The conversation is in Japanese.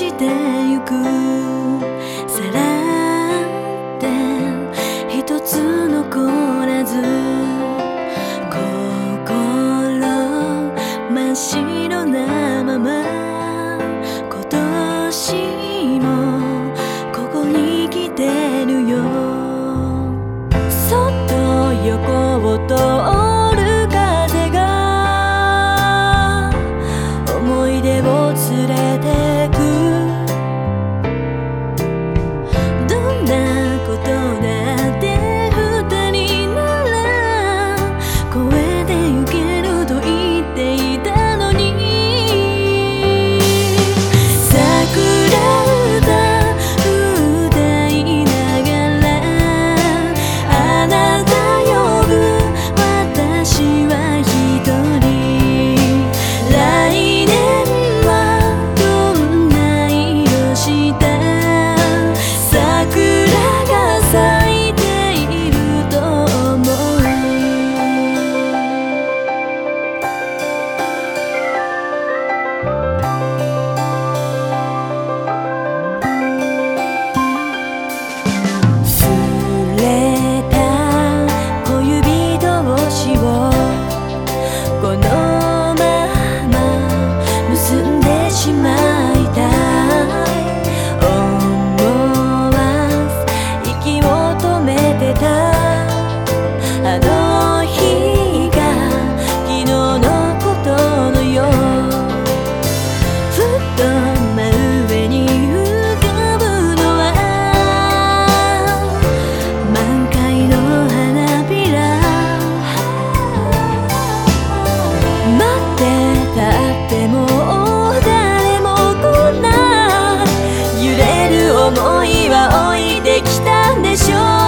してゆく。さらって一つ残らず。心真っ白なまま。今年もここに来てるよ。そっと横を通修